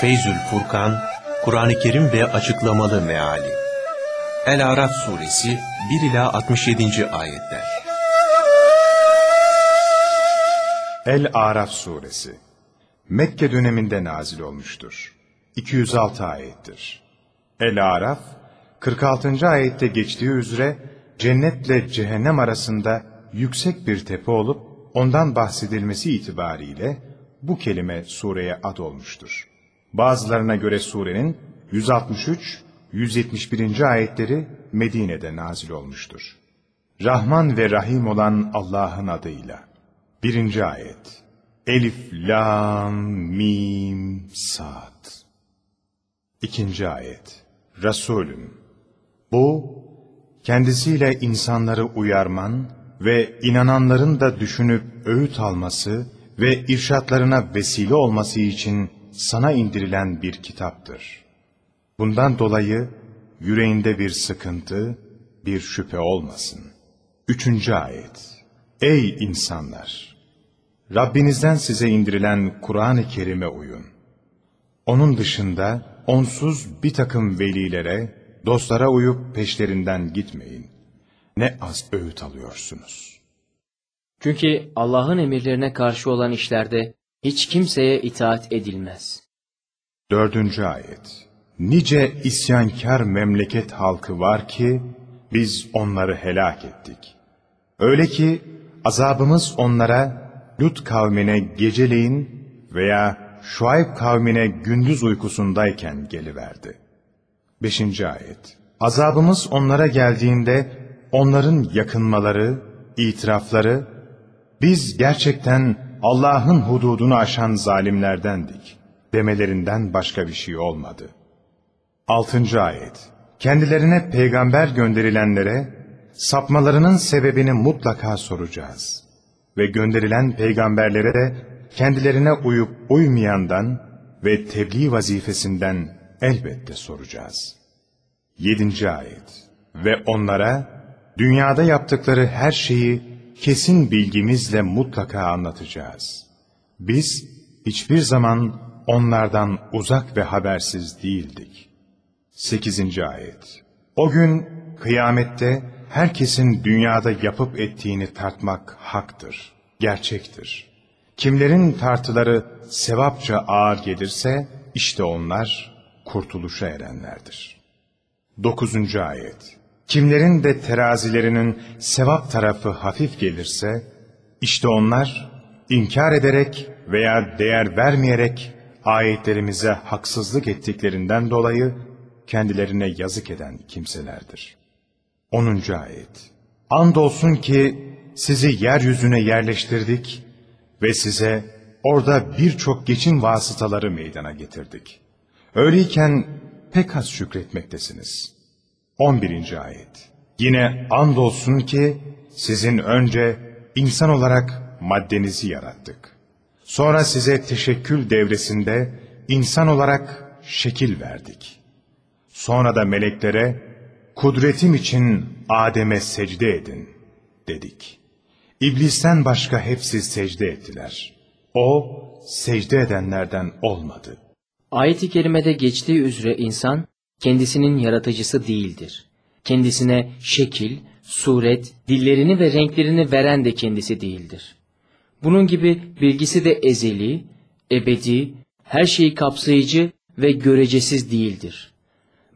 Feyzül Furkan, Kur'an-ı Kerim ve açıklamalı meali. El-Araf suresi 1 ila 67. ayetler. El-Araf suresi Mekke döneminde nazil olmuştur. 206 ayettir. El-Araf 46. ayette geçtiği üzere cennetle cehennem arasında yüksek bir tepe olup ondan bahsedilmesi itibariyle bu kelime sureye ad olmuştur. Bazılarına göre surenin 163-171. ayetleri Medine'de nazil olmuştur. Rahman ve Rahim olan Allah'ın adıyla. Birinci ayet. Elif, Lam, Mim, Sad. İkinci ayet. Resulüm. Bu, kendisiyle insanları uyarman ve inananların da düşünüp öğüt alması ve irşatlarına vesile olması için sana indirilen bir kitaptır. Bundan dolayı yüreğinde bir sıkıntı, bir şüphe olmasın. Üçüncü ayet. Ey insanlar! Rabbinizden size indirilen Kur'an-ı Kerim'e uyun. Onun dışında onsuz bir takım velilere, dostlara uyup peşlerinden gitmeyin. Ne az öğüt alıyorsunuz. Çünkü Allah'ın emirlerine karşı olan işlerde hiç kimseye itaat edilmez. Dördüncü ayet. Nice isyankar memleket halkı var ki biz onları helak ettik. Öyle ki azabımız onlara Lut kavmine geceleyin veya Şuayb kavmine gündüz uykusundayken geliverdi. Beşinci ayet. Azabımız onlara geldiğinde onların yakınmaları, itirafları, biz gerçekten Allah'ın hududunu aşan zalimlerdendik demelerinden başka bir şey olmadı. Altıncı ayet. Kendilerine peygamber gönderilenlere sapmalarının sebebini mutlaka soracağız. Ve gönderilen peygamberlere de kendilerine uyup uymayandan ve tebliğ vazifesinden elbette soracağız. Yedinci ayet. Ve onlara dünyada yaptıkları her şeyi kesin bilgimizle mutlaka anlatacağız. Biz hiçbir zaman onlardan uzak ve habersiz değildik. 8. Ayet O gün kıyamette herkesin dünyada yapıp ettiğini tartmak haktır, gerçektir. Kimlerin tartıları sevapça ağır gelirse işte onlar kurtuluşa erenlerdir. 9. Ayet Kimlerin de terazilerinin sevap tarafı hafif gelirse işte onlar inkar ederek veya değer vermeyerek ayetlerimize haksızlık ettiklerinden dolayı kendilerine yazık eden kimselerdir. 10. Ayet Andolsun ki sizi yeryüzüne yerleştirdik ve size orada birçok geçim vasıtaları meydana getirdik. Öyleyken pek az şükretmektesiniz. 11. Ayet Yine andolsun ki sizin önce insan olarak maddenizi yarattık. Sonra size teşekkül devresinde insan olarak şekil verdik. Sonra da meleklere kudretim için Adem'e secde edin dedik. İblisten başka hepsi secde ettiler. O secde edenlerden olmadı. Ayet-i kerimede geçtiği üzere insan kendisinin yaratıcısı değildir. Kendisine şekil, suret, dillerini ve renklerini veren de kendisi değildir. Bunun gibi bilgisi de ezeli, ebedi, her şeyi kapsayıcı ve görecesiz değildir.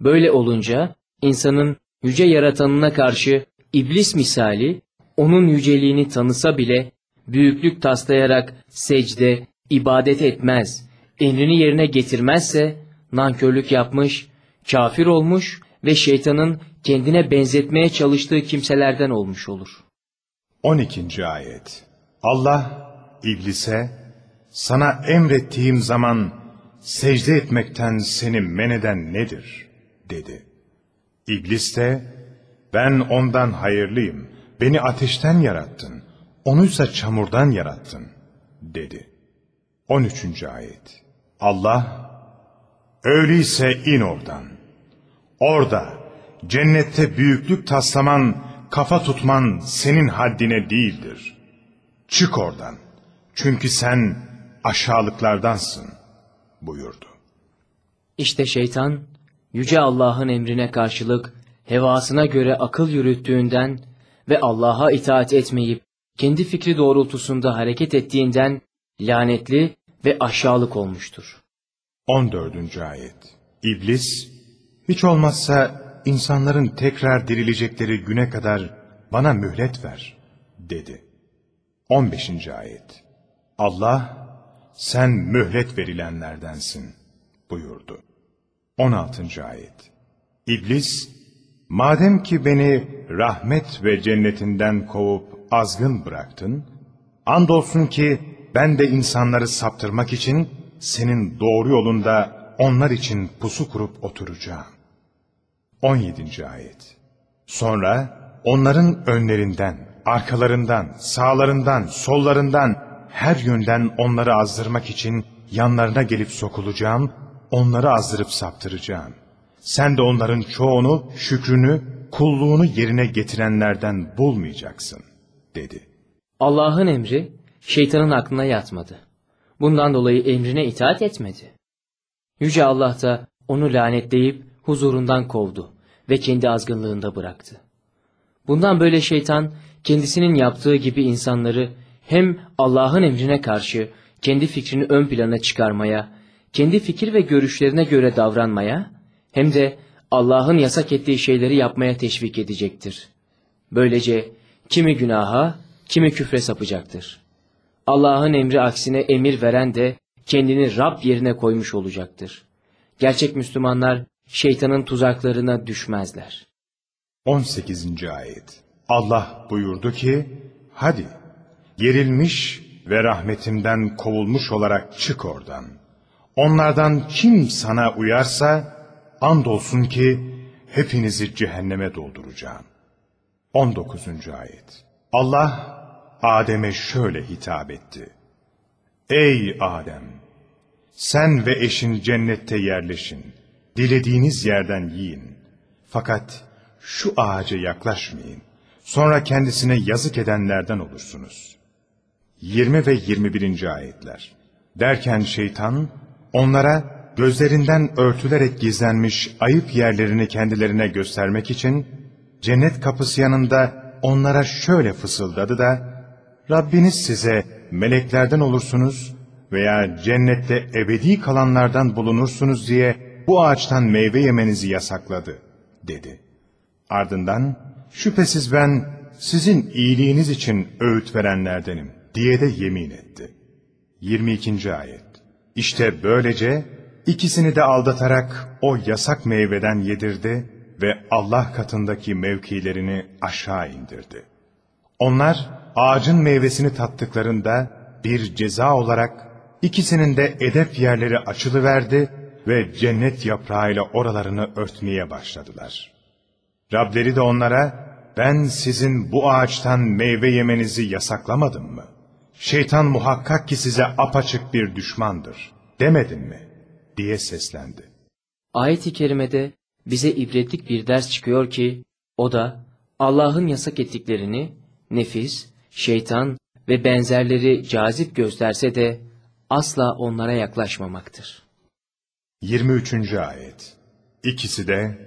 Böyle olunca insanın yüce yaratanına karşı iblis misali onun yüceliğini tanısa bile büyüklük taslayarak secde, ibadet etmez, emrini yerine getirmezse nankörlük yapmış, kafir olmuş ve şeytanın kendine benzetmeye çalıştığı kimselerden olmuş olur. 12. Ayet Allah iblise sana emrettiğim zaman secde etmekten seni men eden nedir? dedi. İblis de ben ondan hayırlıyım. Beni ateşten yarattın. Onuysa çamurdan yarattın dedi. 13. ayet. Allah öyleyse in oradan. Orada cennette büyüklük taslaman, kafa tutman senin haddine değildir. Çık oradan. Çünkü sen aşağılıklardansın buyurdu. İşte şeytan, Yüce Allah'ın emrine karşılık, hevasına göre akıl yürüttüğünden ve Allah'a itaat etmeyip, kendi fikri doğrultusunda hareket ettiğinden lanetli ve aşağılık olmuştur. 14. Ayet İblis, hiç olmazsa insanların tekrar dirilecekleri güne kadar bana mühlet ver, dedi. 15. Ayet Allah, sen mühlet verilenlerdensin, buyurdu. 16. Ayet İblis, madem ki beni rahmet ve cennetinden kovup azgın bıraktın, andolsun ki ben de insanları saptırmak için senin doğru yolunda onlar için pusu kurup oturacağım. 17. Ayet Sonra onların önlerinden, arkalarından, sağlarından, sollarından, her yönden onları azdırmak için yanlarına gelip sokulacağım, onları azdırıp saptıracağım. Sen de onların çoğunu, şükrünü, kulluğunu yerine getirenlerden bulmayacaksın, dedi. Allah'ın emri şeytanın aklına yatmadı. Bundan dolayı emrine itaat etmedi. Yüce Allah da onu lanetleyip huzurundan kovdu ve kendi azgınlığında bıraktı. Bundan böyle şeytan kendisinin yaptığı gibi insanları hem Allah'ın emrine karşı kendi fikrini ön plana çıkarmaya, kendi fikir ve görüşlerine göre davranmaya, hem de Allah'ın yasak ettiği şeyleri yapmaya teşvik edecektir. Böylece kimi günaha, kimi küfre sapacaktır. Allah'ın emri aksine emir veren de kendini Rab yerine koymuş olacaktır. Gerçek Müslümanlar şeytanın tuzaklarına düşmezler. 18. Ayet Allah buyurdu ki, hadi gerilmiş ve rahmetimden kovulmuş olarak çık oradan. Onlardan kim sana uyarsa, andolsun ki hepinizi cehenneme dolduracağım. 19. Ayet Allah Adem'e şöyle hitap etti. Ey Adem! Sen ve eşin cennette yerleşin. Dilediğiniz yerden yiyin. Fakat şu ağaca yaklaşmayın. Sonra kendisine yazık edenlerden olursunuz. 20 ve 21. ayetler. Derken şeytan onlara gözlerinden örtülerek gizlenmiş ayıp yerlerini kendilerine göstermek için cennet kapısı yanında onlara şöyle fısıldadı da Rabbiniz size meleklerden olursunuz veya cennette ebedi kalanlardan bulunursunuz diye bu ağaçtan meyve yemenizi yasakladı, dedi. Ardından, şüphesiz ben sizin iyiliğiniz için öğüt verenlerdenim, diye de yemin etti. 22. Ayet İşte böylece ikisini de aldatarak o yasak meyveden yedirdi ve Allah katındaki mevkilerini aşağı indirdi. Onlar ağacın meyvesini tattıklarında bir ceza olarak ikisinin de edep yerleri açılıverdi ve cennet yaprağıyla oralarını örtmeye başladılar. Rableri de onlara ben sizin bu ağaçtan meyve yemenizi yasaklamadım mı? Şeytan muhakkak ki size apaçık bir düşmandır demedin mi? diye seslendi. Ayet-i kerimede bize ibretlik bir ders çıkıyor ki o da Allah'ın yasak ettiklerini nefis, şeytan ve benzerleri cazip gösterse de asla onlara yaklaşmamaktır. 23. Ayet İkisi de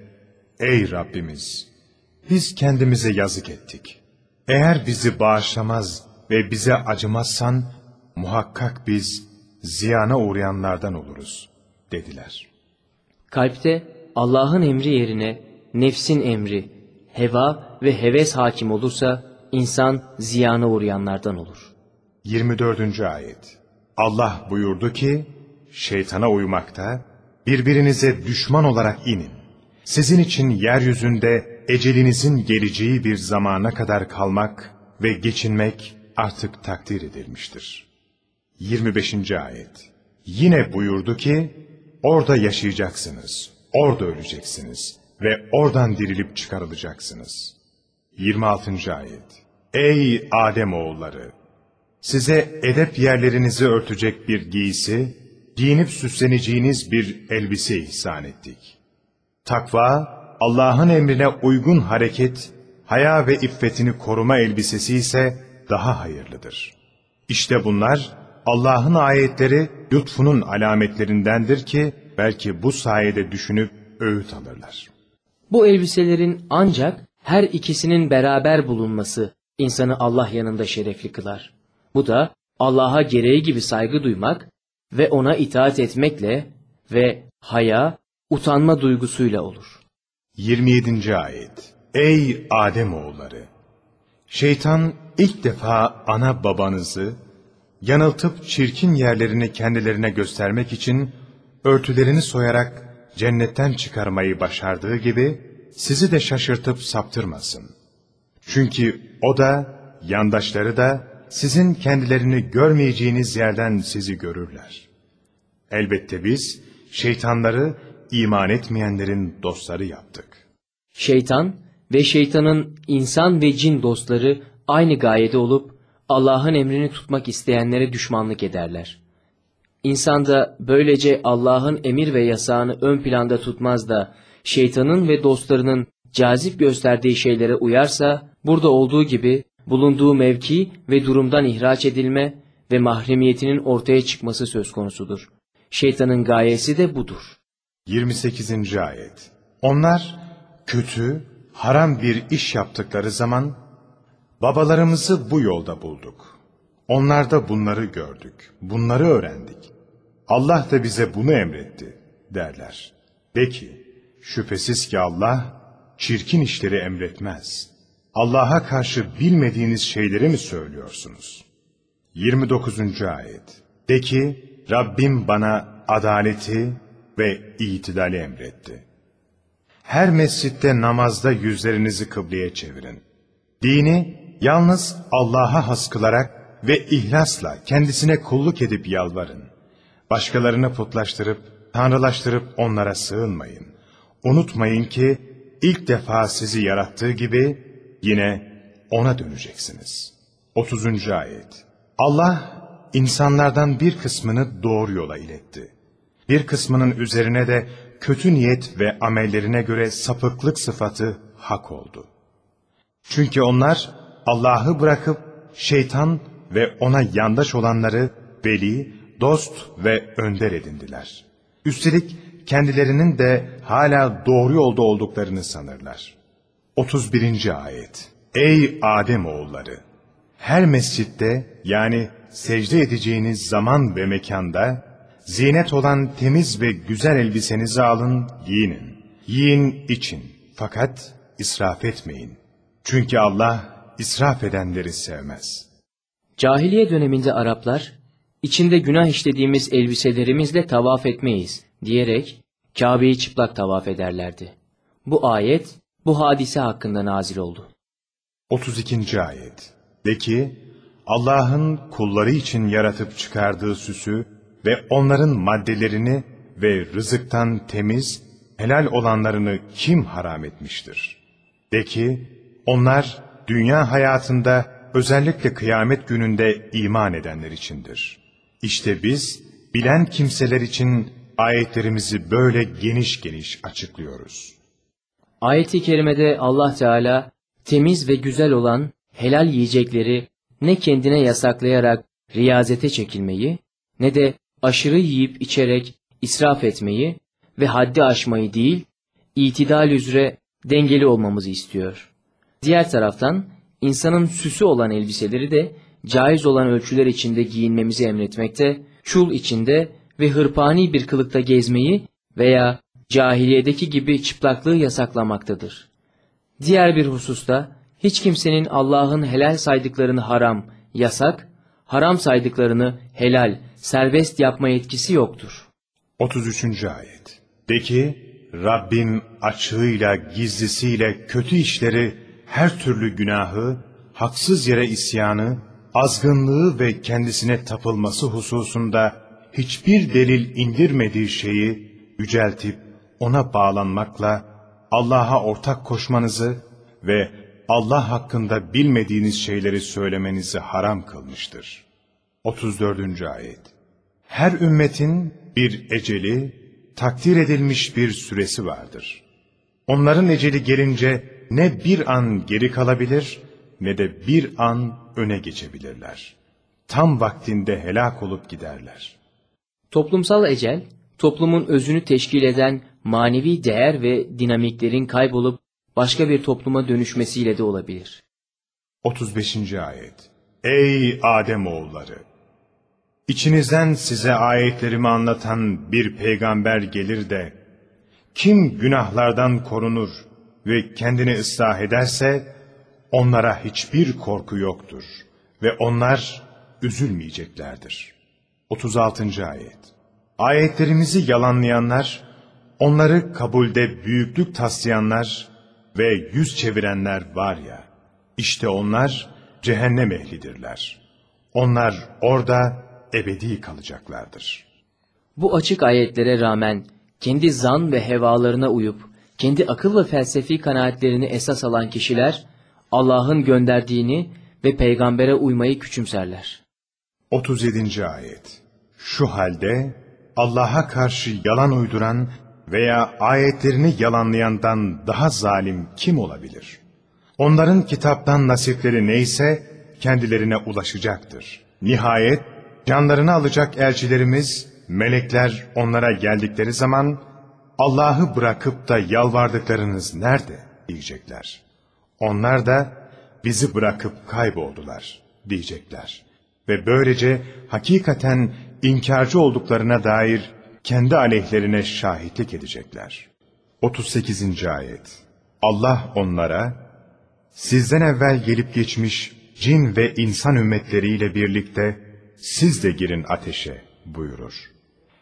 Ey Rabbimiz! Biz kendimize yazık ettik. Eğer bizi bağışlamaz ve bize acımazsan muhakkak biz ziyana uğrayanlardan oluruz dediler. Kalpte Allah'ın emri yerine nefsin emri, heva ve heves hakim olursa insan ziyana uğrayanlardan olur. 24. Ayet Allah buyurdu ki, şeytana uymakta, birbirinize düşman olarak inin. Sizin için yeryüzünde ecelinizin geleceği bir zamana kadar kalmak ve geçinmek artık takdir edilmiştir. 25. Ayet Yine buyurdu ki, orada yaşayacaksınız, orada öleceksiniz ve oradan dirilip çıkarılacaksınız. 26. Ayet Ey Adem oğulları! Size edep yerlerinizi örtecek bir giysi, giyinip süsleneceğiniz bir elbise ihsan ettik. Takva, Allah'ın emrine uygun hareket, haya ve iffetini koruma elbisesi ise daha hayırlıdır. İşte bunlar Allah'ın ayetleri lütfunun alametlerindendir ki belki bu sayede düşünüp öğüt alırlar. Bu elbiselerin ancak her ikisinin beraber bulunması insanı Allah yanında şerefli kılar. Bu da Allah'a gereği gibi saygı duymak ve ona itaat etmekle ve haya, utanma duygusuyla olur. 27. Ayet Ey Adem oğulları! Şeytan ilk defa ana babanızı yanıltıp çirkin yerlerini kendilerine göstermek için örtülerini soyarak cennetten çıkarmayı başardığı gibi sizi de şaşırtıp saptırmasın. Çünkü o da yandaşları da sizin kendilerini görmeyeceğiniz yerden sizi görürler. Elbette biz şeytanları iman etmeyenlerin dostları yaptık. Şeytan ve şeytanın insan ve cin dostları aynı gayede olup Allah'ın emrini tutmak isteyenlere düşmanlık ederler. İnsan da böylece Allah'ın emir ve yasağını ön planda tutmaz da şeytanın ve dostlarının cazip gösterdiği şeylere uyarsa burada olduğu gibi bulunduğu mevki ve durumdan ihraç edilme ve mahremiyetinin ortaya çıkması söz konusudur. Şeytanın gayesi de budur. 28. Ayet Onlar kötü, haram bir iş yaptıkları zaman babalarımızı bu yolda bulduk. Onlarda bunları gördük, bunları öğrendik. Allah da bize bunu emretti derler. De ki, şüphesiz ki Allah çirkin işleri emretmez. Allah'a karşı bilmediğiniz şeyleri mi söylüyorsunuz? 29. Ayet De ki, Rabbim bana adaleti ve itidali emretti. Her mescitte namazda yüzlerinizi kıbleye çevirin. Dini yalnız Allah'a has kılarak ve ihlasla kendisine kulluk edip yalvarın. Başkalarını putlaştırıp, tanrılaştırıp onlara sığınmayın. Unutmayın ki ilk defa sizi yarattığı gibi yine ona döneceksiniz. 30. Ayet Allah insanlardan bir kısmını doğru yola iletti. Bir kısmının üzerine de kötü niyet ve amellerine göre sapıklık sıfatı hak oldu. Çünkü onlar Allah'ı bırakıp şeytan ve ona yandaş olanları veli, dost ve önder edindiler. Üstelik kendilerinin de hala doğru yolda olduklarını sanırlar. 31. Ayet Ey Adem oğulları! Her mescitte yani secde edeceğiniz zaman ve mekanda zinet olan temiz ve güzel elbisenizi alın, giyinin. Yiyin, için. Fakat israf etmeyin. Çünkü Allah israf edenleri sevmez. Cahiliye döneminde Araplar, içinde günah işlediğimiz elbiselerimizle tavaf etmeyiz diyerek Kabe'yi çıplak tavaf ederlerdi. Bu ayet bu hadise hakkında nazil oldu. 32. Ayet De ki, Allah'ın kulları için yaratıp çıkardığı süsü ve onların maddelerini ve rızıktan temiz, helal olanlarını kim haram etmiştir? De ki, onlar dünya hayatında özellikle kıyamet gününde iman edenler içindir. İşte biz bilen kimseler için ayetlerimizi böyle geniş geniş açıklıyoruz. Ayet-i kerimede Allah Teala temiz ve güzel olan helal yiyecekleri ne kendine yasaklayarak riyazete çekilmeyi ne de aşırı yiyip içerek israf etmeyi ve haddi aşmayı değil, itidal üzere dengeli olmamızı istiyor. Diğer taraftan insanın süsü olan elbiseleri de caiz olan ölçüler içinde giyinmemizi emretmekte, çul içinde ve hırpani bir kılıkta gezmeyi veya cahiliyedeki gibi çıplaklığı yasaklamaktadır. Diğer bir hususta hiç kimsenin Allah'ın helal saydıklarını haram, yasak, haram saydıklarını helal, serbest yapma yetkisi yoktur. 33. Ayet De ki, Rabbim açığıyla, gizlisiyle kötü işleri, her türlü günahı, haksız yere isyanı, azgınlığı ve kendisine tapılması hususunda hiçbir delil indirmediği şeyi yüceltip ona bağlanmakla Allah'a ortak koşmanızı ve Allah hakkında bilmediğiniz şeyleri söylemenizi haram kılmıştır. 34. Ayet Her ümmetin bir eceli, takdir edilmiş bir süresi vardır. Onların eceli gelince ne bir an geri kalabilir ne de bir an öne geçebilirler. Tam vaktinde helak olup giderler. Toplumsal ecel, toplumun özünü teşkil eden manevi değer ve dinamiklerin kaybolup başka bir topluma dönüşmesiyle de olabilir. 35. Ayet Ey Adem oğulları! İçinizden size ayetlerimi anlatan bir peygamber gelir de, kim günahlardan korunur ve kendini ıslah ederse, onlara hiçbir korku yoktur ve onlar üzülmeyeceklerdir. 36. Ayet Ayetlerimizi yalanlayanlar, onları kabulde büyüklük taslayanlar ve yüz çevirenler var ya, işte onlar cehennem ehlidirler. Onlar orada ebedi kalacaklardır. Bu açık ayetlere rağmen kendi zan ve hevalarına uyup kendi akıl ve felsefi kanaatlerini esas alan kişiler Allah'ın gönderdiğini ve peygambere uymayı küçümserler. 37. Ayet Şu halde Allah'a karşı yalan uyduran veya ayetlerini yalanlayandan daha zalim kim olabilir? Onların kitaptan nasipleri neyse kendilerine ulaşacaktır. Nihayet canlarını alacak elçilerimiz, melekler onlara geldikleri zaman Allah'ı bırakıp da yalvardıklarınız nerede diyecekler. Onlar da bizi bırakıp kayboldular diyecekler. Ve böylece hakikaten inkarcı olduklarına dair kendi aleyhlerine şahitlik edecekler. 38. Ayet Allah onlara, sizden evvel gelip geçmiş cin ve insan ümmetleriyle birlikte siz de girin ateşe buyurur.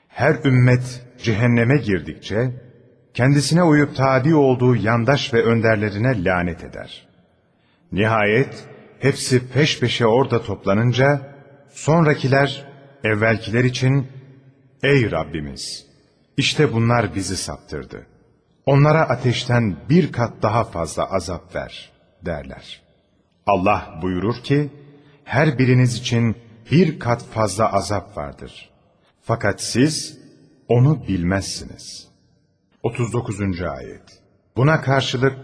Her ümmet cehenneme girdikçe, kendisine uyup tabi olduğu yandaş ve önderlerine lanet eder. Nihayet hepsi peş peşe orada toplanınca, sonrakiler evvelkiler için, Ey Rabbimiz! işte bunlar bizi saptırdı. Onlara ateşten bir kat daha fazla azap ver derler. Allah buyurur ki, her biriniz için bir kat fazla azap vardır. Fakat siz onu bilmezsiniz. 39. Ayet Buna karşılık,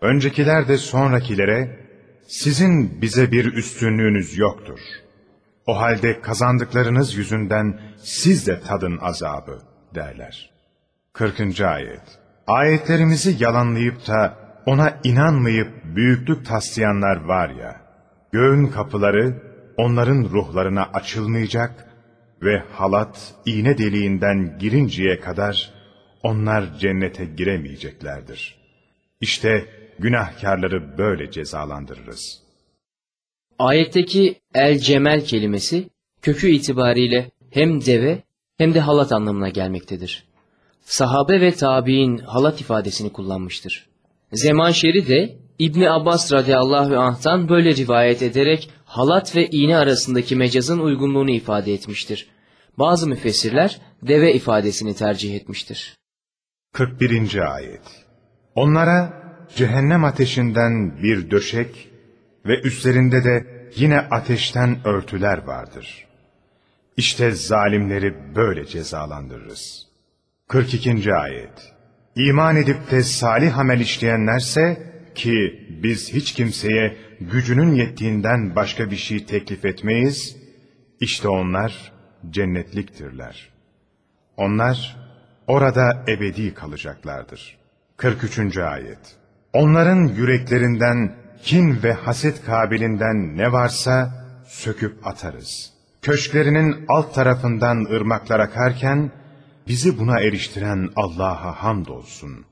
öncekiler de sonrakilere, sizin bize bir üstünlüğünüz yoktur. O halde kazandıklarınız yüzünden siz de tadın azabı derler. 40. Ayet Ayetlerimizi yalanlayıp da ona inanmayıp büyüklük taslayanlar var ya, göğün kapıları onların ruhlarına açılmayacak ve halat iğne deliğinden girinceye kadar onlar cennete giremeyeceklerdir. İşte günahkarları böyle cezalandırırız. Ayetteki el cemel kelimesi kökü itibariyle hem deve hem de halat anlamına gelmektedir. Sahabe ve tabi'in halat ifadesini kullanmıştır. Zemanşeri de İbni Abbas radıyallahu anh'tan böyle rivayet ederek halat ve iğne arasındaki mecazın uygunluğunu ifade etmiştir. Bazı müfessirler deve ifadesini tercih etmiştir. 41. Ayet Onlara cehennem ateşinden bir döşek ve üstlerinde de yine ateşten örtüler vardır. İşte zalimleri böyle cezalandırırız. 42. Ayet İman edip de salih amel işleyenlerse ki biz hiç kimseye gücünün yettiğinden başka bir şey teklif etmeyiz, işte onlar cennetliktirler. Onlar orada ebedi kalacaklardır. 43. Ayet Onların yüreklerinden kin ve haset kabilinden ne varsa söküp atarız. Köşklerinin alt tarafından ırmaklar akarken, bizi buna eriştiren Allah'a hamdolsun.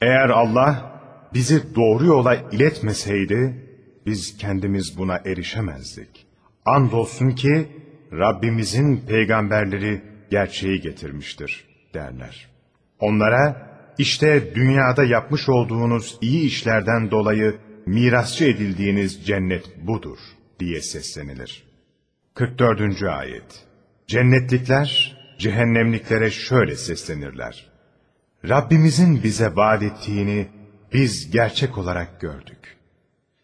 Eğer Allah bizi doğru yola iletmeseydi, biz kendimiz buna erişemezdik. Andolsun ki Rabbimizin peygamberleri gerçeği getirmiştir derler. Onlara işte dünyada yapmış olduğunuz iyi işlerden dolayı mirasçı edildiğiniz cennet budur diye seslenilir. 44. Ayet Cennetlikler cehennemliklere şöyle seslenirler. Rabbimizin bize vaat ettiğini biz gerçek olarak gördük.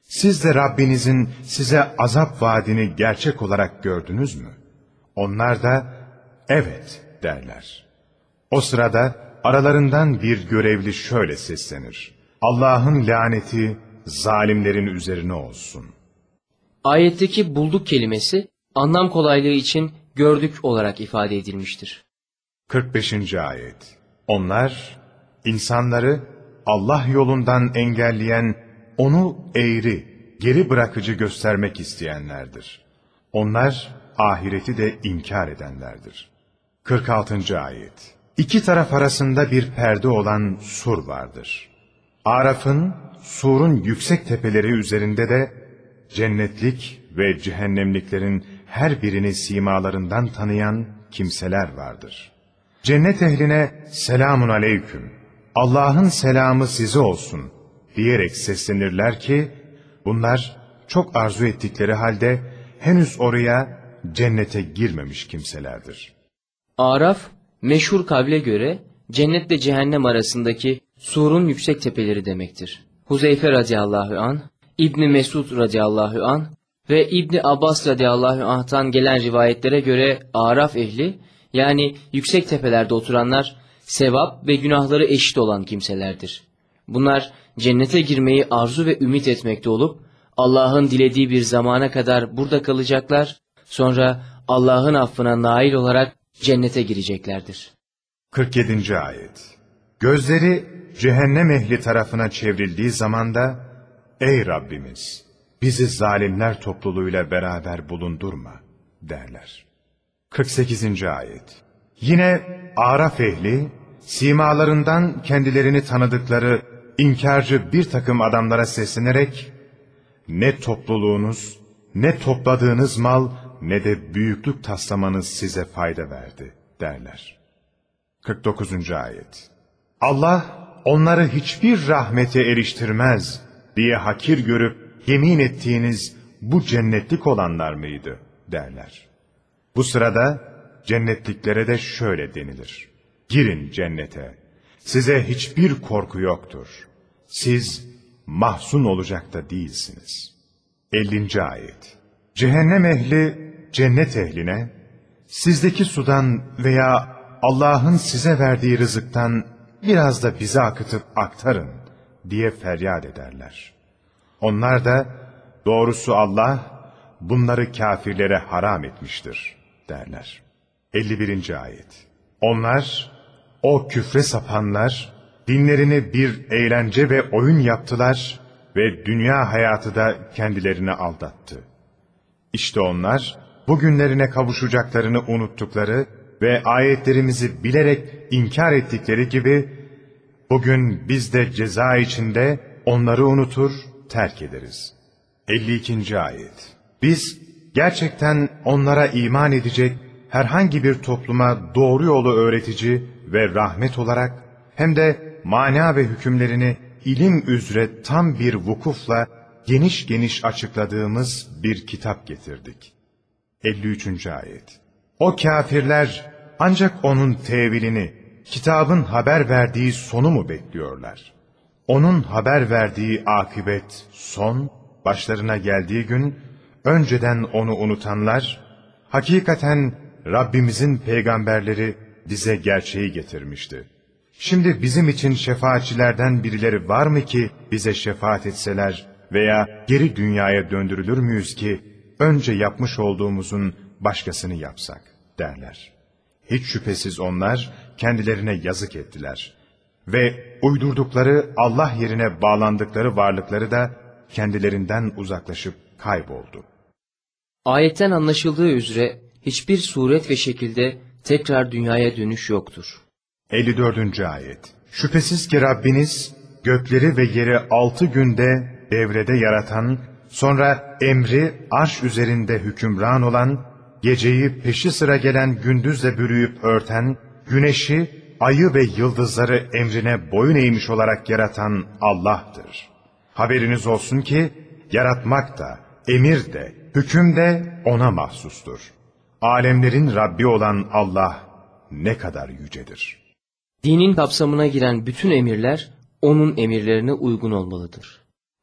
Siz de Rabbinizin size azap vaadini gerçek olarak gördünüz mü? Onlar da evet derler. O sırada aralarından bir görevli şöyle seslenir. Allah'ın laneti zalimlerin üzerine olsun. Ayetteki bulduk kelimesi anlam kolaylığı için gördük olarak ifade edilmiştir. 45. Ayet Onlar, insanları Allah yolundan engelleyen, onu eğri, geri bırakıcı göstermek isteyenlerdir. Onlar, ahireti de inkar edenlerdir. 46. Ayet İki taraf arasında bir perde olan sur vardır. Araf'ın, surun yüksek tepeleri üzerinde de cennetlik ve cehennemliklerin her birini simalarından tanıyan kimseler vardır. Cennet ehline selamun aleyküm, Allah'ın selamı size olsun diyerek seslenirler ki, bunlar çok arzu ettikleri halde henüz oraya cennete girmemiş kimselerdir. Araf, meşhur kavle göre cennetle cehennem arasındaki surun yüksek tepeleri demektir. Huzeyfe radıyallahu an, İbni Mesud radıyallahu an ve İbni Abbas radıyallahu anh'tan gelen rivayetlere göre Araf ehli yani yüksek tepelerde oturanlar sevap ve günahları eşit olan kimselerdir. Bunlar cennete girmeyi arzu ve ümit etmekte olup Allah'ın dilediği bir zamana kadar burada kalacaklar, sonra Allah'ın affına nail olarak cennete gireceklerdir. 47. Ayet Gözleri cehennem ehli tarafına çevrildiği zaman da, Ey Rabbimiz! Bizi zalimler topluluğuyla beraber bulundurma derler. 48. Ayet Yine Araf ehli, simalarından kendilerini tanıdıkları inkarcı bir takım adamlara seslenerek, ne topluluğunuz, ne topladığınız mal, ne de büyüklük taslamanız size fayda verdi derler. 49. Ayet Allah onları hiçbir rahmete eriştirmez diye hakir görüp yemin ettiğiniz bu cennetlik olanlar mıydı derler. Bu sırada cennetliklere de şöyle denilir. Girin cennete. Size hiçbir korku yoktur. Siz mahzun olacak da değilsiniz. 50. Ayet Cehennem ehli cennet ehline, sizdeki sudan veya Allah'ın size verdiği rızıktan biraz da bize akıtıp aktarın diye feryat ederler. Onlar da doğrusu Allah bunları kafirlere haram etmiştir derler. 51. Ayet Onlar, o küfre sapanlar, dinlerini bir eğlence ve oyun yaptılar ve dünya hayatı da kendilerini aldattı. İşte onlar, bugünlerine kavuşacaklarını unuttukları ve ayetlerimizi bilerek inkar ettikleri gibi, bugün biz de ceza içinde onları unutur, terk ederiz. 52. Ayet Biz gerçekten onlara iman edecek herhangi bir topluma doğru yolu öğretici ve rahmet olarak hem de mana ve hükümlerini ilim üzere tam bir vukufla geniş geniş açıkladığımız bir kitap getirdik. 53. Ayet O kafirler ancak onun tevilini, kitabın haber verdiği sonu mu bekliyorlar? Onun haber verdiği akıbet, son, başlarına geldiği gün, önceden onu unutanlar, hakikaten Rabbimizin peygamberleri bize gerçeği getirmişti. Şimdi bizim için şefaatçilerden birileri var mı ki bize şefaat etseler veya geri dünyaya döndürülür müyüz ki önce yapmış olduğumuzun başkasını yapsak derler. Hiç şüphesiz onlar kendilerine yazık ettiler. Ve uydurdukları Allah yerine bağlandıkları varlıkları da kendilerinden uzaklaşıp kayboldu. Ayetten anlaşıldığı üzere hiçbir suret ve şekilde tekrar dünyaya dönüş yoktur. 54. Ayet Şüphesiz ki Rabbiniz gökleri ve yeri altı günde devrede yaratan, sonra emri arş üzerinde hükümran olan, geceyi peşi sıra gelen gündüzle bürüyüp örten, güneşi, ayı ve yıldızları emrine boyun eğmiş olarak yaratan Allah'tır. Haberiniz olsun ki, yaratmak da, emir de, hüküm de O'na mahsustur. Alemlerin Rabbi olan Allah ne kadar yücedir. Dinin kapsamına giren bütün emirler onun emirlerine uygun olmalıdır.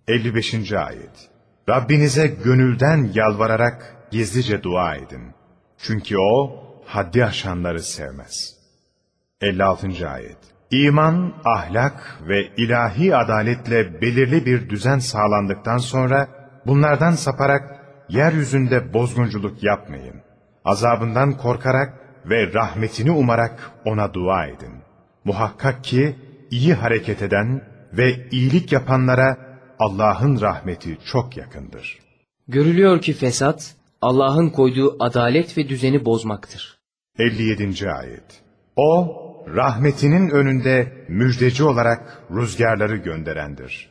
55. Ayet Rabbinize gönülden yalvararak gizlice dua edin. Çünkü O haddi aşanları sevmez. 56. Ayet İman, ahlak ve ilahi adaletle belirli bir düzen sağlandıktan sonra bunlardan saparak yeryüzünde bozgunculuk yapmayın. Azabından korkarak ve rahmetini umarak ona dua edin. Muhakkak ki iyi hareket eden ve iyilik yapanlara Allah'ın rahmeti çok yakındır. Görülüyor ki fesat, Allah'ın koyduğu adalet ve düzeni bozmaktır. 57. Ayet O, rahmetinin önünde müjdeci olarak rüzgarları gönderendir.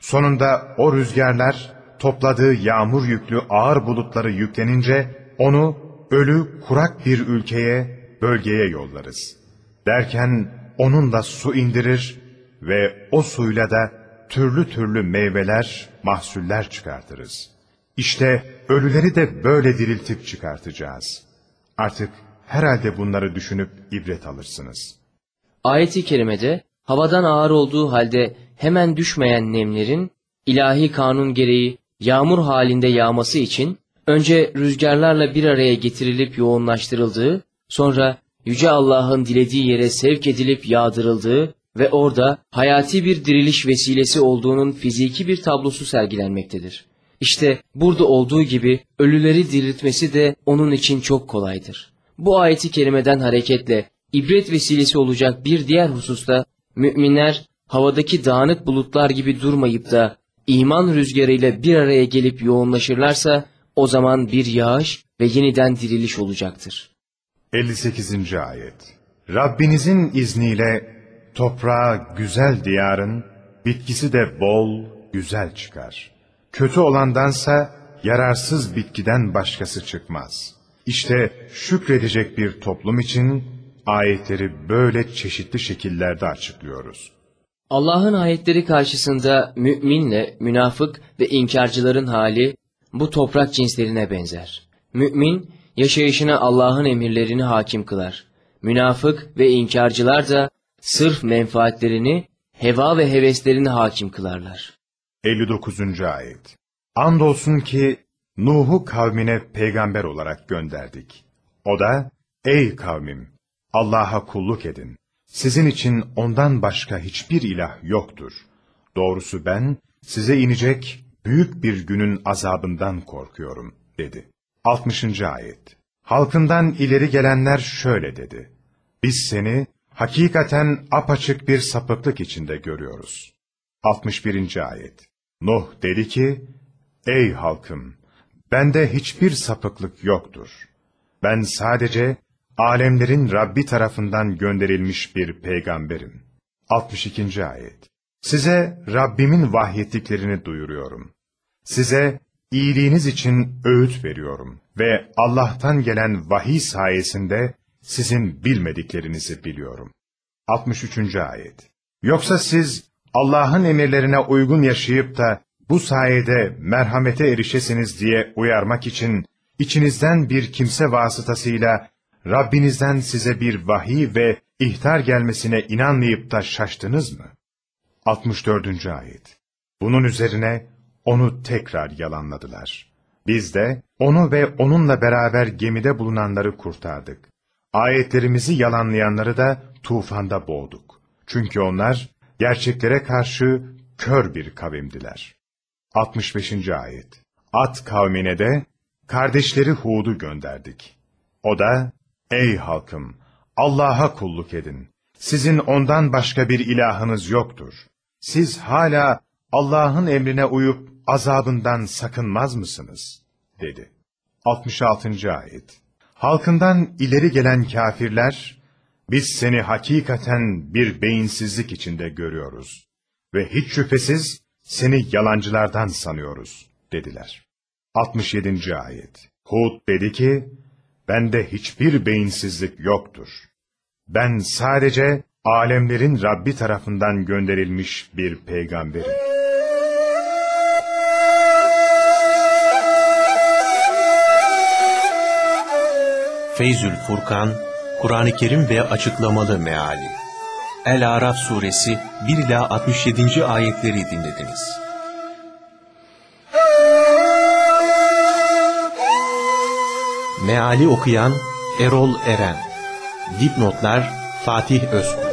Sonunda o rüzgarlar topladığı yağmur yüklü ağır bulutları yüklenince onu ölü kurak bir ülkeye, bölgeye yollarız. Derken onunla su indirir ve o suyla da türlü türlü meyveler, mahsuller çıkartırız. İşte ölüleri de böyle diriltip çıkartacağız. Artık herhalde bunları düşünüp ibret alırsınız. Ayet-i kerimede havadan ağır olduğu halde hemen düşmeyen nemlerin ilahi kanun gereği yağmur halinde yağması için önce rüzgarlarla bir araya getirilip yoğunlaştırıldığı, sonra Yüce Allah'ın dilediği yere sevk edilip yağdırıldığı ve orada hayati bir diriliş vesilesi olduğunun fiziki bir tablosu sergilenmektedir. İşte burada olduğu gibi ölüleri diriltmesi de onun için çok kolaydır. Bu ayeti kerimeden hareketle ibret vesilesi olacak bir diğer hususta müminler havadaki dağınık bulutlar gibi durmayıp da iman rüzgarıyla bir araya gelip yoğunlaşırlarsa o zaman bir yağış ve yeniden diriliş olacaktır. 58. Ayet Rabbinizin izniyle toprağa güzel diyarın, bitkisi de bol, güzel çıkar. Kötü olandansa yararsız bitkiden başkası çıkmaz. İşte şükredecek bir toplum için ayetleri böyle çeşitli şekillerde açıklıyoruz. Allah'ın ayetleri karşısında müminle münafık ve inkarcıların hali bu toprak cinslerine benzer. Mümin yaşayışına Allah'ın emirlerini hakim kılar. Münafık ve inkarcılar da sırf menfaatlerini, heva ve heveslerini hakim kılarlar. 59. Ayet Andolsun ki Nuh'u kavmine peygamber olarak gönderdik. O da, ey kavmim, Allah'a kulluk edin. Sizin için ondan başka hiçbir ilah yoktur. Doğrusu ben, size inecek büyük bir günün azabından korkuyorum, dedi. 60. Ayet Halkından ileri gelenler şöyle dedi. Biz seni hakikaten apaçık bir sapıklık içinde görüyoruz. 61. Ayet Nuh dedi ki, Ey halkım! Bende hiçbir sapıklık yoktur. Ben sadece alemlerin Rabbi tarafından gönderilmiş bir peygamberim. 62. Ayet Size Rabbimin vahyettiklerini duyuruyorum. Size iyiliğiniz için öğüt veriyorum ve Allah'tan gelen vahiy sayesinde sizin bilmediklerinizi biliyorum. 63. Ayet Yoksa siz Allah'ın emirlerine uygun yaşayıp da bu sayede merhamete erişesiniz diye uyarmak için içinizden bir kimse vasıtasıyla Rabbinizden size bir vahiy ve ihtar gelmesine inanmayıp da şaştınız mı? 64. Ayet Bunun üzerine onu tekrar yalanladılar. Biz de onu ve onunla beraber gemide bulunanları kurtardık. Ayetlerimizi yalanlayanları da tufanda boğduk. Çünkü onlar gerçeklere karşı kör bir kavimdiler. 65. Ayet At kavmine de kardeşleri Hud'u gönderdik. O da, ey halkım, Allah'a kulluk edin. Sizin ondan başka bir ilahınız yoktur. Siz hala Allah'ın emrine uyup azabından sakınmaz mısınız? dedi. 66. Ayet Halkından ileri gelen kafirler, biz seni hakikaten bir beyinsizlik içinde görüyoruz ve hiç şüphesiz seni yalancılardan sanıyoruz, dediler. 67. Ayet Hud dedi ki, bende hiçbir beyinsizlik yoktur. Ben sadece alemlerin Rabbi tarafından gönderilmiş bir peygamberim. Feyzül Furkan, Kur'an-ı Kerim ve Açıklamalı Meali El-Araf Suresi 1 ila 67. ayetleri dinlediniz. Meali okuyan Erol Eren Dipnotlar Fatih Özkul